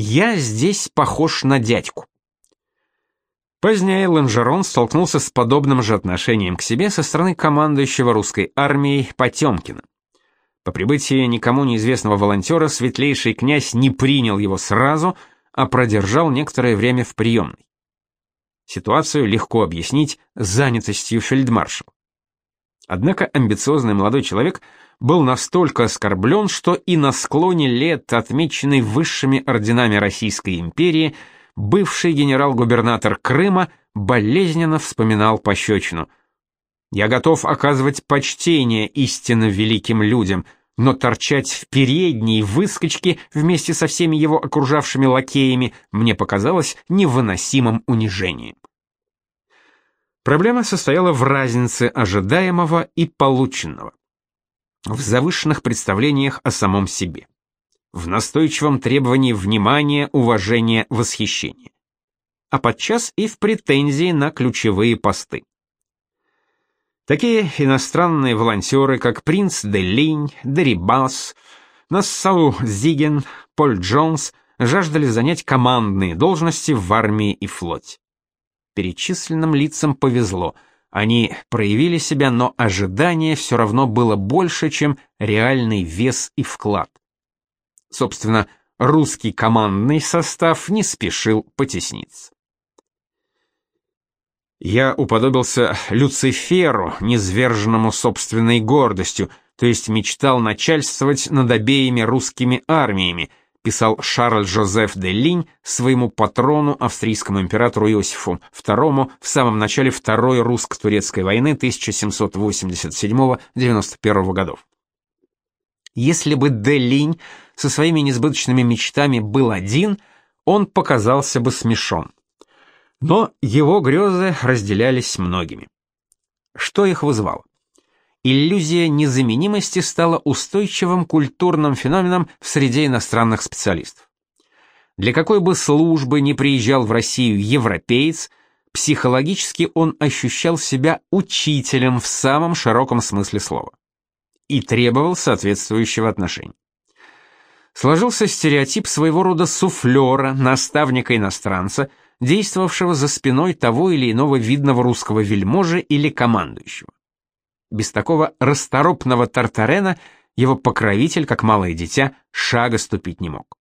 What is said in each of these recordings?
«Я здесь похож на дядьку». Позднее Ланжерон столкнулся с подобным же отношением к себе со стороны командующего русской армией Потемкина. По прибытии никому неизвестного волонтера светлейший князь не принял его сразу, а продержал некоторое время в приемной. Ситуацию легко объяснить занятостью фельдмаршала. Однако амбициозный молодой человек был настолько оскорблен, что и на склоне лет, отмеченный высшими орденами Российской империи, бывший генерал-губернатор Крыма болезненно вспоминал пощечину. «Я готов оказывать почтение истинно великим людям», но торчать в передней выскочке вместе со всеми его окружавшими лакеями мне показалось невыносимым унижением. Проблема состояла в разнице ожидаемого и полученного, в завышенных представлениях о самом себе в настойчивом требовании внимания, уважения, восхищения. А подчас и в претензии на ключевые посты. Такие иностранные волонтеры, как принц де Линь, Дерибас, Нассау Зиген, Поль Джонс жаждали занять командные должности в армии и флоте. Перечисленным лицам повезло. Они проявили себя, но ожидание все равно было больше, чем реальный вес и вклад. Собственно, русский командный состав не спешил потесниться. Я уподобился Люциферу, низверженному собственной гордостью, то есть мечтал начальствовать над обеими русскими армиями, писал Шарль Жозеф де Линь своему патрону, австрийскому императору Иосифу II в самом начале Второй русско-турецкой войны 1787-91 годов. Если бы де Линь со своими несбыточными мечтами был один, он показался бы смешон. Но его грезы разделялись многими. Что их вызвало? Иллюзия незаменимости стала устойчивым культурным феноменом в среде иностранных специалистов. Для какой бы службы ни приезжал в Россию европеец, психологически он ощущал себя учителем в самом широком смысле слова и требовал соответствующего отношения сложился стереотип своего рода суфлера, наставника-иностранца, действовавшего за спиной того или иного видного русского вельможи или командующего. Без такого расторопного Тартарена его покровитель, как малое дитя, шага ступить не мог.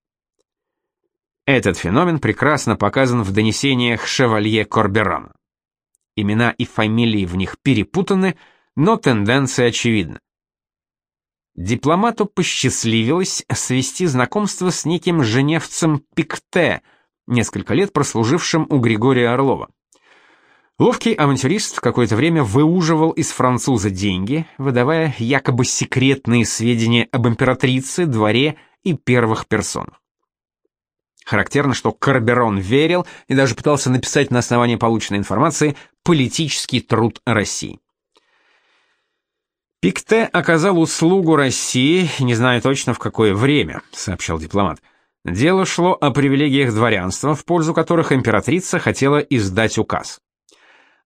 Этот феномен прекрасно показан в донесениях шевалье Корберана. Имена и фамилии в них перепутаны, но тенденция очевидна. Дипломату посчастливилось свести знакомство с неким женевцем Пикте, несколько лет прослужившим у Григория Орлова. Ловкий авантюрист какое-то время выуживал из француза деньги, выдавая якобы секретные сведения об императрице, дворе и первых персонах. Характерно, что Карберон верил и даже пытался написать на основании полученной информации политический труд России. Пикте оказал услугу России, не знаю точно в какое время, сообщал дипломат. Дело шло о привилегиях дворянства, в пользу которых императрица хотела издать указ.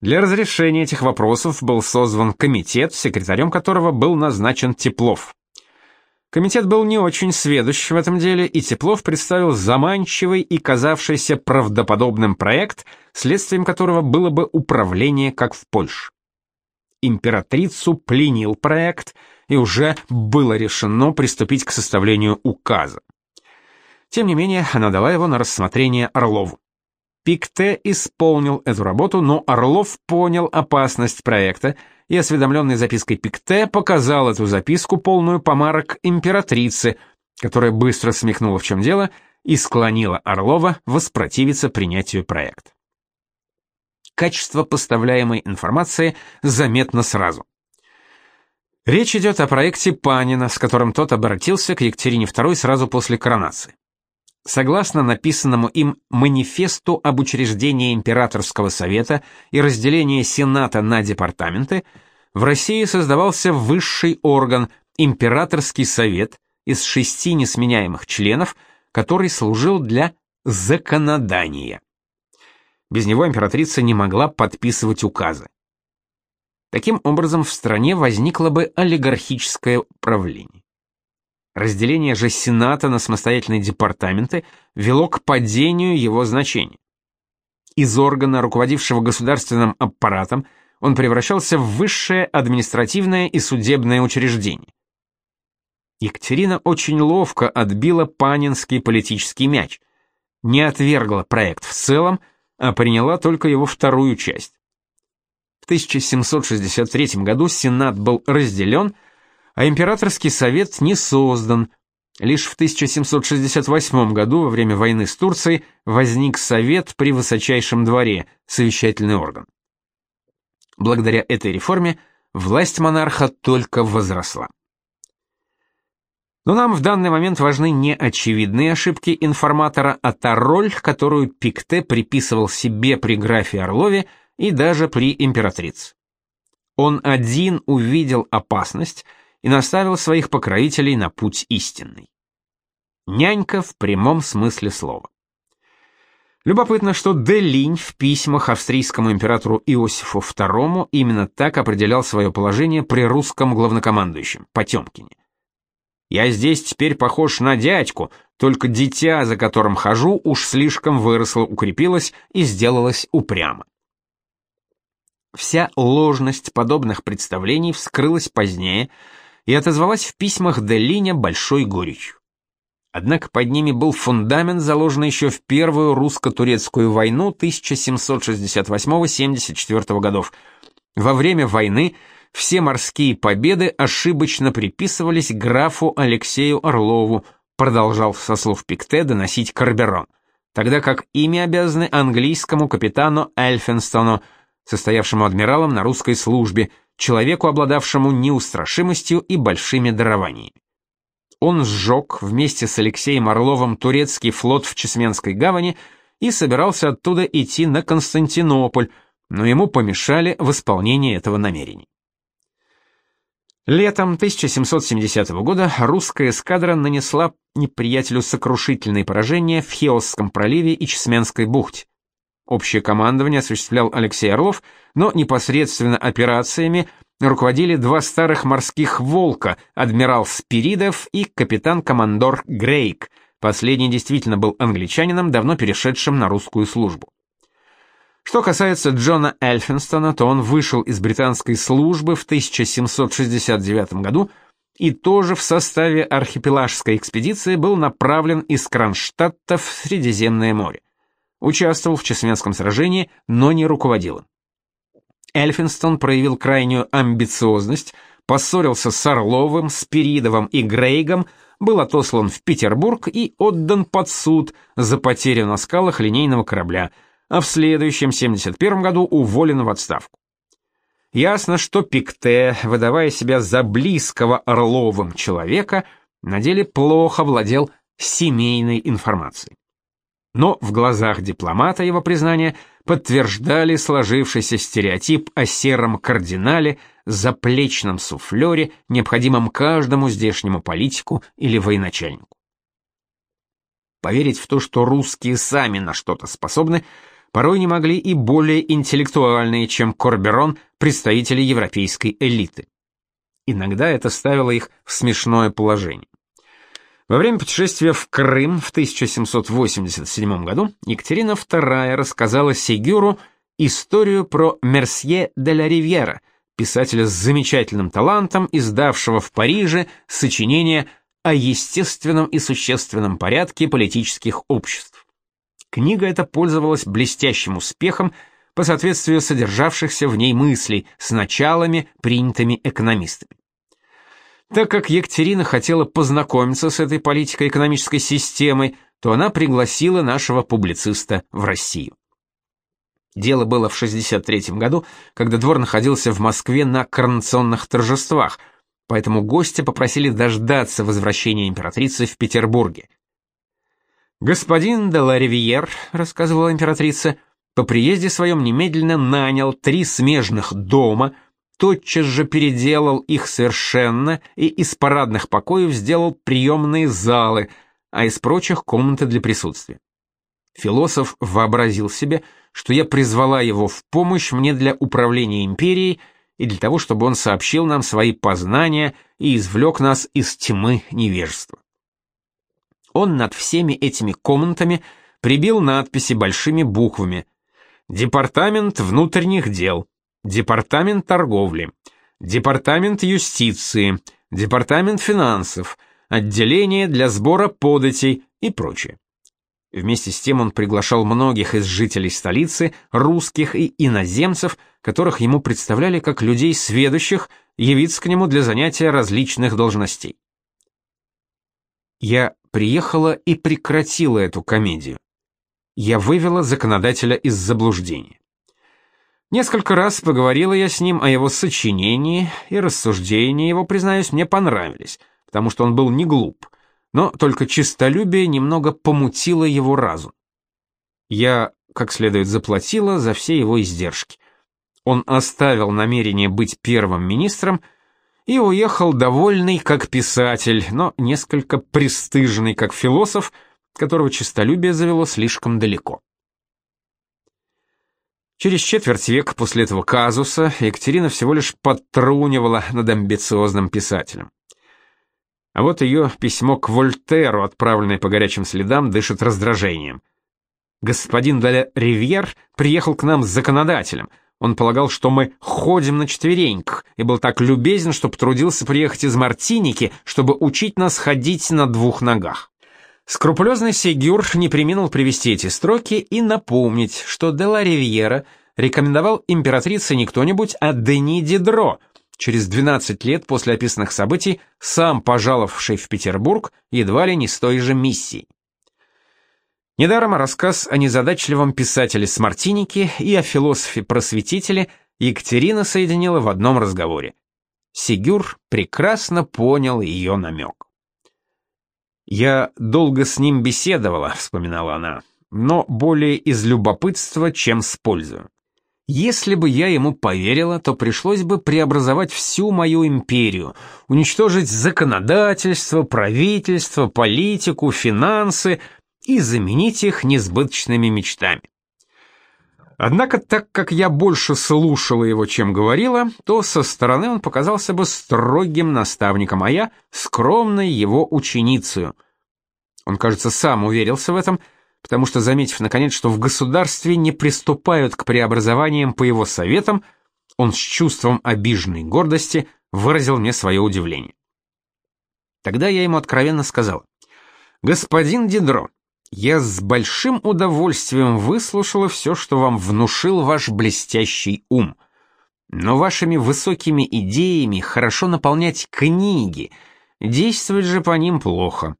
Для разрешения этих вопросов был созван комитет, секретарем которого был назначен Теплов. Комитет был не очень сведущ в этом деле, и Теплов представил заманчивый и казавшийся правдоподобным проект, следствием которого было бы управление, как в Польше императрицу пленил проект, и уже было решено приступить к составлению указа. Тем не менее, она дала его на рассмотрение Орлову. Пикте исполнил эту работу, но Орлов понял опасность проекта, и осведомленный запиской Пикте показал эту записку, полную помарок императрице, которая быстро смекнула, в чем дело, и склонила Орлова воспротивиться принятию проекта качество поставляемой информации заметно сразу. Речь идет о проекте Панина, с которым тот обратился к Екатерине II сразу после коронации. Согласно написанному им манифесту об учреждении императорского совета и разделении сената на департаменты, в России создавался высший орган императорский совет из шести несменяемых членов, который служил для законодания. Без него императрица не могла подписывать указы. Таким образом, в стране возникло бы олигархическое управление. Разделение же Сената на самостоятельные департаменты вело к падению его значения. Из органа, руководившего государственным аппаратом, он превращался в высшее административное и судебное учреждение. Екатерина очень ловко отбила панинский политический мяч, не отвергла проект в целом, а приняла только его вторую часть. В 1763 году Сенат был разделен, а императорский совет не создан. Лишь в 1768 году, во время войны с Турцией, возник совет при высочайшем дворе, совещательный орган. Благодаря этой реформе власть монарха только возросла. Но нам в данный момент важны не очевидные ошибки информатора, а та роль, которую Пикте приписывал себе при графе Орлове и даже при императрице. Он один увидел опасность и наставил своих покровителей на путь истинный. Нянька в прямом смысле слова. Любопытно, что Делинь в письмах австрийскому императору Иосифу II именно так определял свое положение при русском главнокомандующем Потемкине. «Я здесь теперь похож на дядьку, только дитя, за которым хожу, уж слишком выросло, укрепилось и сделалось упрямо». Вся ложность подобных представлений вскрылась позднее и отозвалась в письмах Делиня большой горечью. Однако под ними был фундамент, заложенный еще в Первую русско-турецкую войну 1768-74 годов. Во время войны все морские победы ошибочно приписывались графу Алексею Орлову, продолжал со слов Пикте доносить Карберон, тогда как ими обязаны английскому капитану Эльфинстону, состоявшему адмиралом на русской службе, человеку, обладавшему неустрашимостью и большими дарованиями он сжег вместе с Алексеем Орловым турецкий флот в Чесменской гавани и собирался оттуда идти на Константинополь, но ему помешали в исполнении этого намерения. Летом 1770 года русская эскадра нанесла неприятелю сокрушительные поражения в Хеосском проливе и Чесменской бухте. Общее командование осуществлял Алексей Орлов, но непосредственно операциями руководили два старых морских волка, адмирал Спиридов и капитан-командор Грейк. Последний действительно был англичанином, давно перешедшим на русскую службу. Что касается Джона Эльфинстона, то он вышел из британской службы в 1769 году и тоже в составе архипелагской экспедиции был направлен из Кронштадта в Средиземное море. Участвовал в Чесменском сражении, но не руководил им. Эльфинстон проявил крайнюю амбициозность, поссорился с Орловым, Спиридовым и Грейгом, был отослан в Петербург и отдан под суд за потерю на скалах линейного корабля, а в следующем 71 году уволен в отставку. Ясно, что Пикте, выдавая себя за близкого Орловым человека, на деле плохо владел семейной информацией. Но в глазах дипломата его признания подтверждали сложившийся стереотип о сером кардинале, заплечном суфлере, необходимом каждому здешнему политику или военачальнику. Поверить в то, что русские сами на что-то способны, порой не могли и более интеллектуальные, чем Корберон, представители европейской элиты. Иногда это ставило их в смешное положение. Во время путешествия в Крым в 1787 году Екатерина II рассказала Сигюру историю про Мерсье де ла Ривьера, писателя с замечательным талантом, издавшего в Париже сочинение о естественном и существенном порядке политических обществ. Книга эта пользовалась блестящим успехом по соответствию содержавшихся в ней мыслей с началами, принятыми экономистами. Так как Екатерина хотела познакомиться с этой политико-экономической системой, то она пригласила нашего публициста в Россию. Дело было в 63 году, когда двор находился в Москве на коронационных торжествах, поэтому гости попросили дождаться возвращения императрицы в Петербурге. «Господин де ла Ривьер», — рассказывала императрица, — «по приезде своем немедленно нанял три смежных дома — тотчас же переделал их совершенно и из парадных покоев сделал приемные залы, а из прочих комнаты для присутствия. Философ вообразил себе, что я призвала его в помощь мне для управления империей и для того, чтобы он сообщил нам свои познания и извлек нас из тьмы невежества. Он над всеми этими комнатами прибил надписи большими буквами «Департамент внутренних дел», «Департамент торговли», «Департамент юстиции», «Департамент финансов», «Отделение для сбора податей» и прочее. Вместе с тем он приглашал многих из жителей столицы, русских и иноземцев, которых ему представляли как людей сведущих, явиться к нему для занятия различных должностей. Я приехала и прекратила эту комедию. Я вывела законодателя из заблуждения. Несколько раз поговорила я с ним о его сочинении, и рассуждения его, признаюсь, мне понравились, потому что он был не глуп, но только честолюбие немного помутило его разум. Я, как следует, заплатила за все его издержки. Он оставил намерение быть первым министром и уехал довольный как писатель, но несколько пристыженный как философ, которого честолюбие завело слишком далеко. Через четверть века после этого казуса Екатерина всего лишь подтрунивала над амбициозным писателем. А вот ее письмо к Вольтеру, отправленное по горячим следам, дышит раздражением. Господин де Ривьер приехал к нам с законодателем. Он полагал, что мы ходим на четвереньках, и был так любезен, что потрудился приехать из Мартиники, чтобы учить нас ходить на двух ногах. Скрупулезный Сегюр не преминул привести эти строки и напомнить, что де ла Ривьера рекомендовал императрице не кто-нибудь, а Дени Дидро — через 12 лет после описанных событий, сам пожаловавший в Петербург едва ли не с той же миссией. Недаром рассказ о незадачливом писателе с Мартиники и о философе-просветителе Екатерина соединила в одном разговоре. Сигюр прекрасно понял ее намек. «Я долго с ним беседовала», — вспоминала она, — «но более из любопытства, чем с пользой. Если бы я ему поверила, то пришлось бы преобразовать всю мою империю, уничтожить законодательство, правительство, политику, финансы и заменить их несбыточными мечтами. Однако, так как я больше слушала его, чем говорила, то со стороны он показался бы строгим наставником, а я — скромной его ученицей. Он, кажется, сам уверился в этом — потому что, заметив наконец, что в государстве не приступают к преобразованиям по его советам, он с чувством обиженной гордости выразил мне свое удивление. Тогда я ему откровенно сказал, «Господин Дидро, я с большим удовольствием выслушала все, что вам внушил ваш блестящий ум. Но вашими высокими идеями хорошо наполнять книги, действовать же по ним плохо.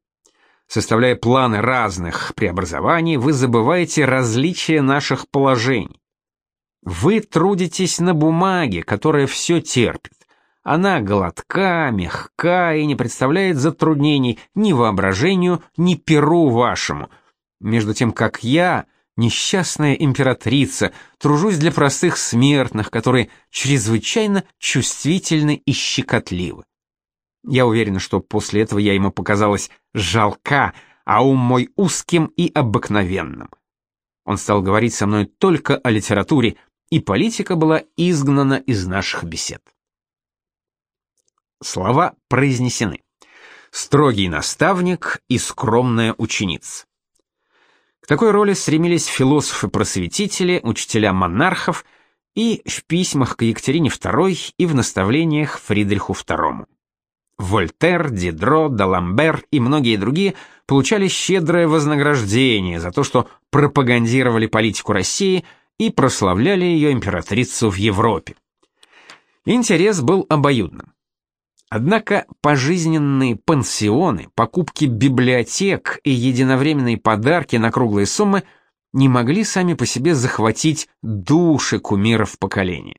Составляя планы разных преобразований, вы забываете различия наших положений. Вы трудитесь на бумаге, которая все терпит. Она гладка, мягка и не представляет затруднений ни воображению, ни перу вашему. Между тем, как я, несчастная императрица, тружусь для простых смертных, которые чрезвычайно чувствительны и щекотливы. Я уверен, что после этого я ему показалась жалка, а ум мой узким и обыкновенным. Он стал говорить со мной только о литературе, и политика была изгнана из наших бесед. Слова произнесены. Строгий наставник и скромная ученица. К такой роли стремились философы-просветители, учителя монархов и в письмах к Екатерине II и в наставлениях Фридриху II. Вольтер, Дидро, Даламбер и многие другие получали щедрое вознаграждение за то, что пропагандировали политику России и прославляли ее императрицу в Европе. Интерес был обоюдным. Однако пожизненные пансионы, покупки библиотек и единовременные подарки на круглые суммы не могли сами по себе захватить души кумиров поколения.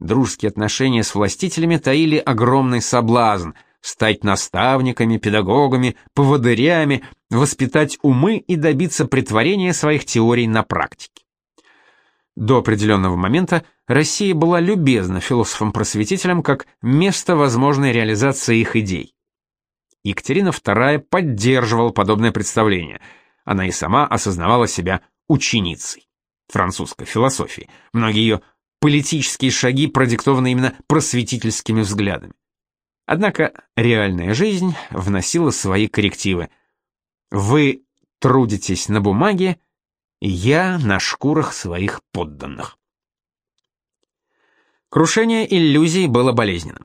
Дружеские отношения с властителями таили огромный соблазн стать наставниками, педагогами, поводырями, воспитать умы и добиться притворения своих теорий на практике. До определенного момента Россия была любезна философам-просветителям как место возможной реализации их идей. Екатерина II поддерживала подобное представление. Она и сама осознавала себя ученицей французской философии. Многие ее политические шаги продиктованы именно просветительскими взглядами. Однако реальная жизнь вносила свои коррективы. Вы трудитесь на бумаге, я на шкурах своих подданных. Крушение иллюзий было болезненным.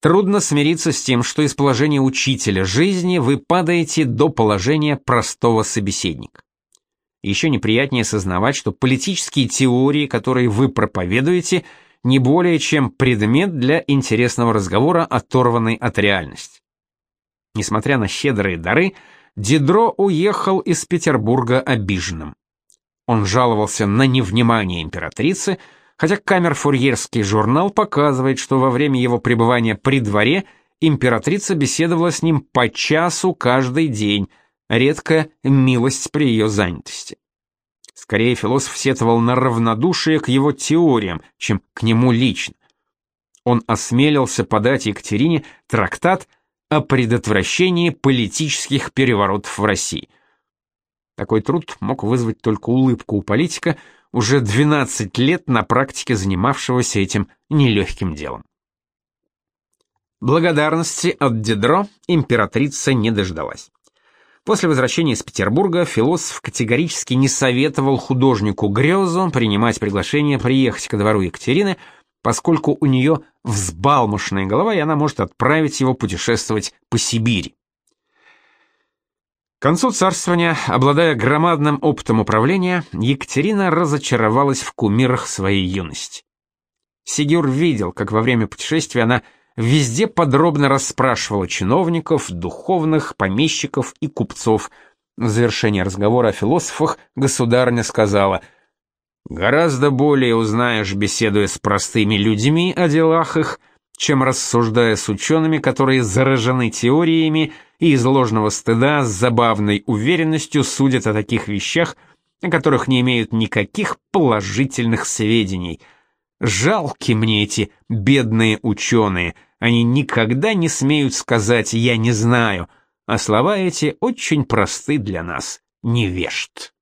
Трудно смириться с тем, что из положения учителя жизни вы падаете до положения простого собеседника. Еще неприятнее сознавать, что политические теории, которые вы проповедуете, не более чем предмет для интересного разговора, оторванный от реальности. Несмотря на щедрые дары, Дидро уехал из Петербурга обиженным. Он жаловался на невнимание императрицы, хотя камер-фурьерский журнал показывает, что во время его пребывания при дворе императрица беседовала с ним по часу каждый день, редкая милость при ее занятости. Скорее философ сетовал на равнодушие к его теориям, чем к нему лично. Он осмелился подать Екатерине трактат о предотвращении политических переворотов в России. Такой труд мог вызвать только улыбку у политика, уже 12 лет на практике занимавшегося этим нелегким делом. Благодарности от Дидро императрица не дождалась. После возвращения из Петербурга философ категорически не советовал художнику Грёзу принимать приглашение приехать ко двору Екатерины, поскольку у нее взбалмошная голова, и она может отправить его путешествовать по Сибири. К концу царствования, обладая громадным опытом управления, Екатерина разочаровалась в кумирах своей юности. Сигюр видел, как во время путешествия она везде подробно расспрашивала чиновников, духовных, помещиков и купцов. В завершении разговора о философах государыня сказала «Гораздо более узнаешь, беседуя с простыми людьми о делах их, чем рассуждая с учеными, которые заражены теориями и из ложного стыда с забавной уверенностью судят о таких вещах, о которых не имеют никаких положительных сведений. Жалки мне эти бедные ученые, они никогда не смеют сказать «я не знаю», а слова эти очень просты для нас, невежд.